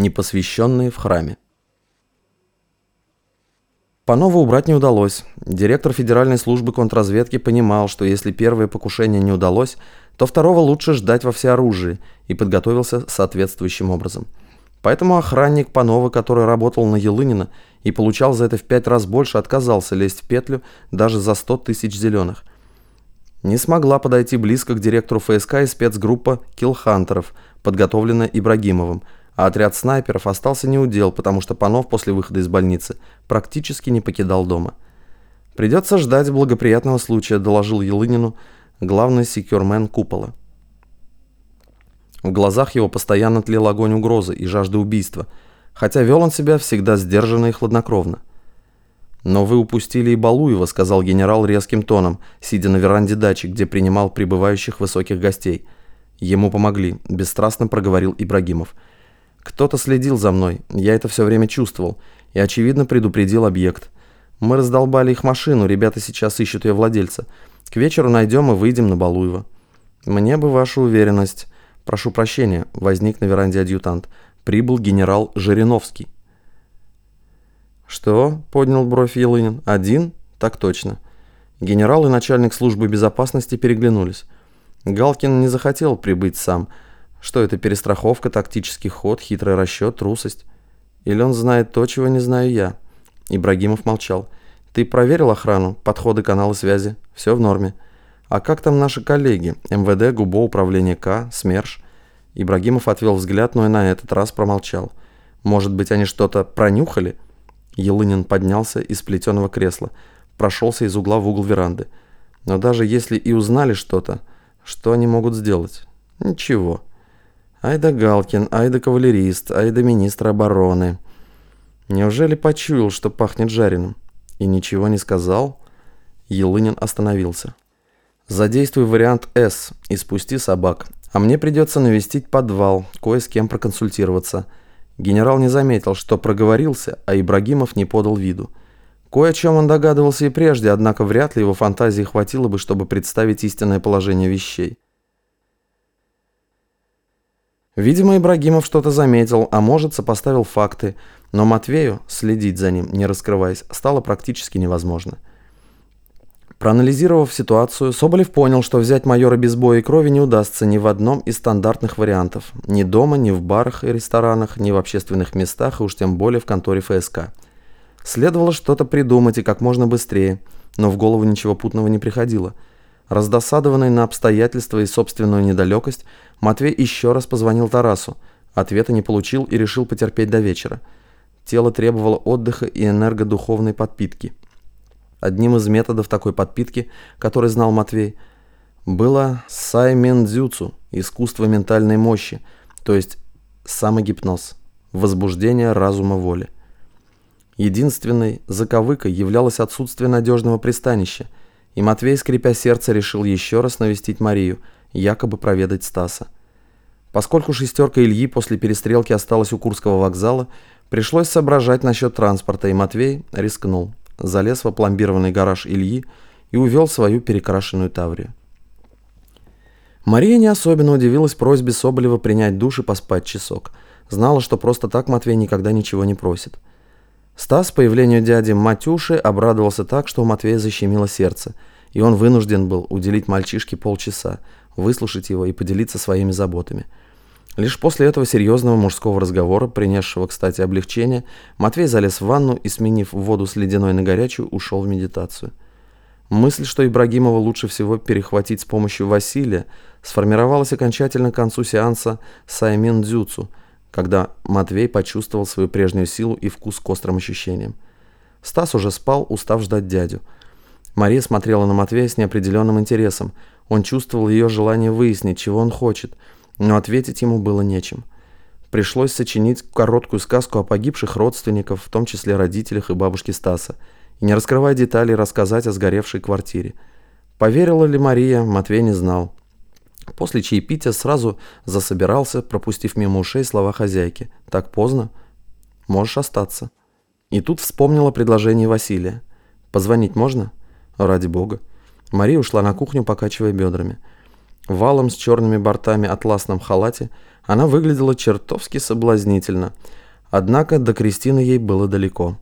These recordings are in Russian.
Непосвященные в храме. Панова убрать не удалось. Директор Федеральной службы контрразведки понимал, что если первое покушение не удалось, то второго лучше ждать во всеоружии, и подготовился соответствующим образом. Поэтому охранник Панова, который работал на Елынина и получал за это в пять раз больше, отказался лезть в петлю даже за 100 тысяч зеленых. Не смогла подойти близко к директору ФСК и спецгруппа киллхантеров, подготовленная Ибрагимовым – а отряд снайперов остался неудел, потому что Панов после выхода из больницы практически не покидал дома. «Придется ждать благоприятного случая», – доложил Елынину главный секьюрмен купола. В глазах его постоянно тлел огонь угрозы и жажды убийства, хотя вел он себя всегда сдержанно и хладнокровно. «Но вы упустили и Балуева», – сказал генерал резким тоном, сидя на веранде дачи, где принимал прибывающих высоких гостей. Ему помогли, бесстрастно проговорил Ибрагимов – кто-то следил за мной, я это все время чувствовал, и, очевидно, предупредил объект. Мы раздолбали их машину, ребята сейчас ищут ее владельца. К вечеру найдем и выйдем на Балуева. Мне бы ваша уверенность. Прошу прощения, возник на веранде адъютант. Прибыл генерал Жириновский. Что? Поднял бровь Елынин. Один? Так точно. Генерал и начальник службы безопасности переглянулись. Галкин не захотел прибыть сам, что это перестраховка, тактический ход, хитрый расчет, трусость? Или он знает то, чего не знаю я? Ибрагимов молчал. Ты проверил охрану, подходы, каналы связи? Все в норме. А как там наши коллеги? МВД, ГУБО, Управление К, СМЕРШ? Ибрагимов отвел взгляд, но и на этот раз промолчал. Может быть, они что-то пронюхали? Елынин поднялся из плетеного кресла, прошелся из угла в угол веранды. Но даже если и узнали что-то, что они могут сделать? Ничего. Айда Галкин, айда кавалерист, айда министр обороны. Неужели почуял, что пахнет жареным? И ничего не сказал? Елынин остановился. Задействуй вариант «С» и спусти собак. А мне придется навестить подвал, кое с кем проконсультироваться. Генерал не заметил, что проговорился, а Ибрагимов не подал виду. Кое о чем он догадывался и прежде, однако вряд ли его фантазии хватило бы, чтобы представить истинное положение вещей. Видимо, Ибрагимов что-то заметил, а может, сопоставил факты, но Матвею следить за ним, не раскрываясь, стало практически невозможно. Проанализировав ситуацию, Соболев понял, что взять майора без боя и крови не удастся ни в одном из стандартных вариантов. Ни дома, ни в барах и ресторанах, ни в общественных местах, и уж тем более в конторе ФСК. Следовало что-то придумать и как можно быстрее, но в голову ничего путного не приходило – Раздосадованный на обстоятельства и собственную недалекость, Матвей еще раз позвонил Тарасу. Ответа не получил и решил потерпеть до вечера. Тело требовало отдыха и энергодуховной подпитки. Одним из методов такой подпитки, который знал Матвей, было саймен-дзюцу, искусство ментальной мощи, то есть самогипноз, возбуждение разума воли. Единственной заковыкой являлось отсутствие надежного пристанища – и Матвей, скрипя сердце, решил еще раз навестить Марию, якобы проведать Стаса. Поскольку шестерка Ильи после перестрелки осталась у Курского вокзала, пришлось соображать насчет транспорта, и Матвей рискнул. Залез в опломбированный гараж Ильи и увел свою перекрашенную Таврию. Мария не особенно удивилась просьбе Соболева принять душ и поспать часок. Знала, что просто так Матвей никогда ничего не просит. Стас появлению дяди Матюши обрадовался так, что у Матвея защемило сердце, и он вынужден был уделить мальчишке полчаса, выслушать его и поделиться своими заботами. Лишь после этого серьезного мужского разговора, принесшего, кстати, облегчение, Матвей залез в ванну и, сменив воду с ледяной на горячую, ушел в медитацию. Мысль, что Ибрагимова лучше всего перехватить с помощью Василия, сформировалась окончательно к концу сеанса Саймин Дзюцу – когда Матвей почувствовал свою прежнюю силу и вкус к острым ощущениям. Стас уже спал, устав ждать дядю. Мария смотрела на Матвея с неопределенным интересом. Он чувствовал ее желание выяснить, чего он хочет, но ответить ему было нечем. Пришлось сочинить короткую сказку о погибших родственниках, в том числе родителях и бабушке Стаса, и не раскрывая деталей, рассказать о сгоревшей квартире. Поверила ли Мария, Матвей не знал. После чаепития сразу засобирался, пропустив мимо ушей слова хозяйки. «Так поздно? Можешь остаться». И тут вспомнила предложение Василия. «Позвонить можно?» «Ради бога». Мария ушла на кухню, покачивая бедрами. Валом с черными бортами атласном халате Она выглядела чертовски соблазнительно, однако до Кристины ей было далеко.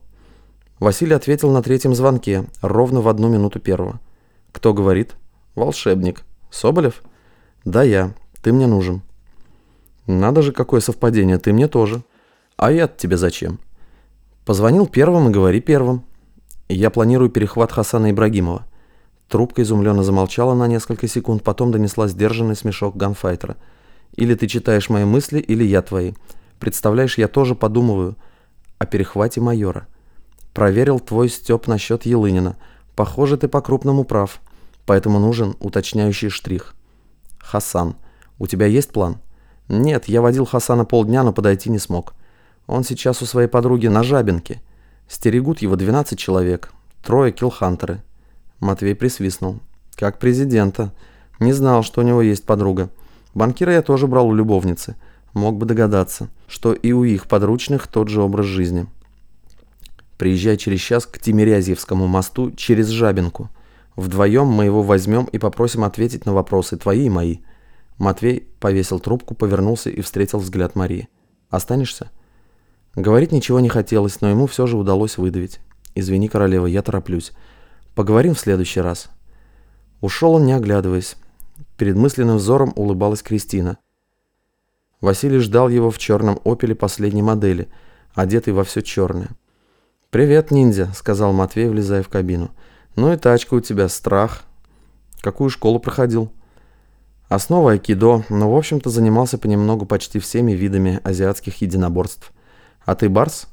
Василий ответил на третьем звонке, ровно в одну минуту первого. «Кто говорит?» «Волшебник. Соболев?» «Да, я. Ты мне нужен». «Надо же, какое совпадение, ты мне тоже». «А я тебе зачем?» «Позвонил первым и говори первым». «Я планирую перехват Хасана Ибрагимова». Трубка изумленно замолчала на несколько секунд, потом донесла сдержанный смешок ганфайтера. «Или ты читаешь мои мысли, или я твои. Представляешь, я тоже подумываю о перехвате майора». Проверил твой Степ насчет Елынина. Похоже, ты по-крупному прав. Поэтому нужен уточняющий штрих. Хасан, у тебя есть план? Нет, я водил Хасана полдня, но подойти не смог. Он сейчас у своей подруги на Жабинке. Стерегут его 12 человек. Трое киллхантеры. Матвей присвистнул. Как президента. Не знал, что у него есть подруга. Банкира я тоже брал у любовницы. Мог бы догадаться, что и у их подручных тот же образ жизни. Приезжай через час к Тимирязевскому мосту через Жабинку. Вдвоем мы его возьмем и попросим ответить на вопросы, твои и мои». Матвей повесил трубку, повернулся и встретил взгляд Марии. «Останешься?» Говорить ничего не хотелось, но ему все же удалось выдавить. «Извини, королева, я тороплюсь. Поговорим в следующий раз». Ушел он, не оглядываясь. Перед мысленным взором улыбалась Кристина. Василий ждал его в черном «Опеле» последней модели, одетый во все черное. «Привет, ниндзя», — сказал Матвей, влезая в кабину. «Ну и тачка у тебя, страх. Какую школу проходил?» Основа айкидо, но в общем-то занимался понемногу почти всеми видами азиатских единоборств. А ты барс?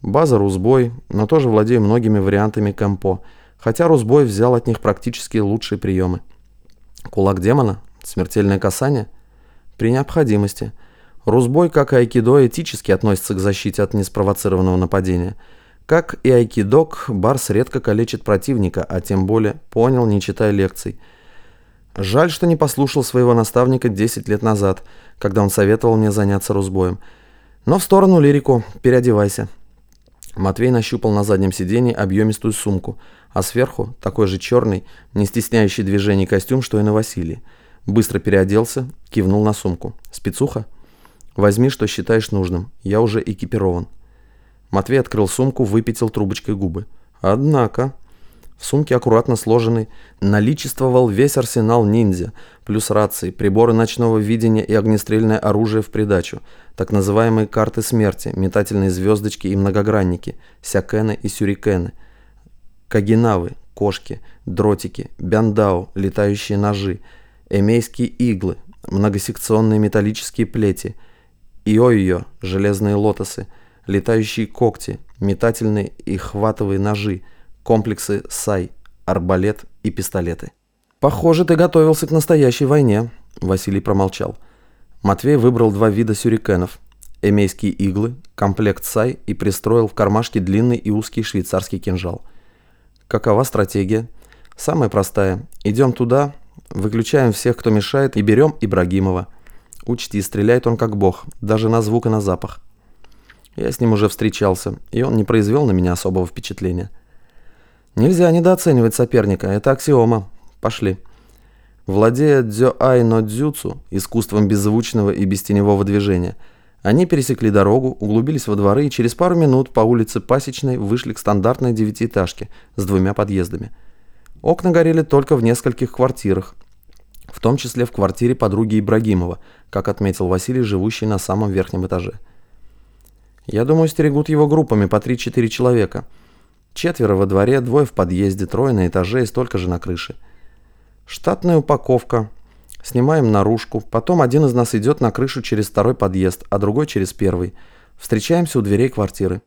База Рузбой, но тоже владею многими вариантами кэмпо, хотя Рузбой взял от них практически лучшие приемы. Кулак демона? Смертельное касание? При необходимости. Рузбой, как и айкидо, этически относится к защите от неспровоцированного нападения – как и айкидок, Барс редко калечит противника, а тем более понял, не читая лекций. Жаль, что не послушал своего наставника 10 лет назад, когда он советовал мне заняться русбоем. Но в сторону лирику, переодевайся. Матвей нащупал на заднем сиденье объемистую сумку, а сверху такой же черный, не стесняющий движений костюм, что и на Василии. Быстро переоделся, кивнул на сумку. «Спецуха? Возьми, что считаешь нужным. Я уже экипирован». Матвей открыл сумку, выпятил трубочкой губы. Однако... В сумке, аккуратно сложенной, наличествовал весь арсенал ниндзя, плюс рации, приборы ночного видения и огнестрельное оружие в придачу, так называемые карты смерти, метательные звездочки и многогранники, сякены и сюрикены, кагинавы, кошки, дротики, бяндау, летающие ножи, эмейские иглы, многосекционные металлические плети, ио-ио, железные лотосы – летающие когти, метательные и хватовые ножи, комплексы САЙ, арбалет и пистолеты. «Похоже, ты готовился к настоящей войне», – Василий промолчал. Матвей выбрал два вида сюрикенов – эмейские иглы, комплект САЙ и пристроил в кармашке длинный и узкий швейцарский кинжал. Какова стратегия? Самая простая. Идем туда, выключаем всех, кто мешает, и берем Ибрагимова. Учти, стреляет он как бог, даже на звук и на запах. Я с ним уже встречался, и он не произвел на меня особого впечатления. Нельзя недооценивать соперника, это аксиома. Пошли. Владея дзё-ай но дзюцу, искусством беззвучного и бестеневого движения, они пересекли дорогу, углубились во дворы и через пару минут по улице Пасечной вышли к стандартной девятиэтажке с двумя подъездами. Окна горели только в нескольких квартирах, в том числе в квартире подруги Ибрагимова, как отметил Василий, живущий на самом верхнем этаже. Я думаю, стерегут его группами по 3-4 человека. Четверо во дворе, двое в подъезде, трое на этаже и столько же на крыше. Штатная упаковка. Снимаем наружку. Потом один из нас идет на крышу через второй подъезд, а другой через первый. Встречаемся у дверей квартиры.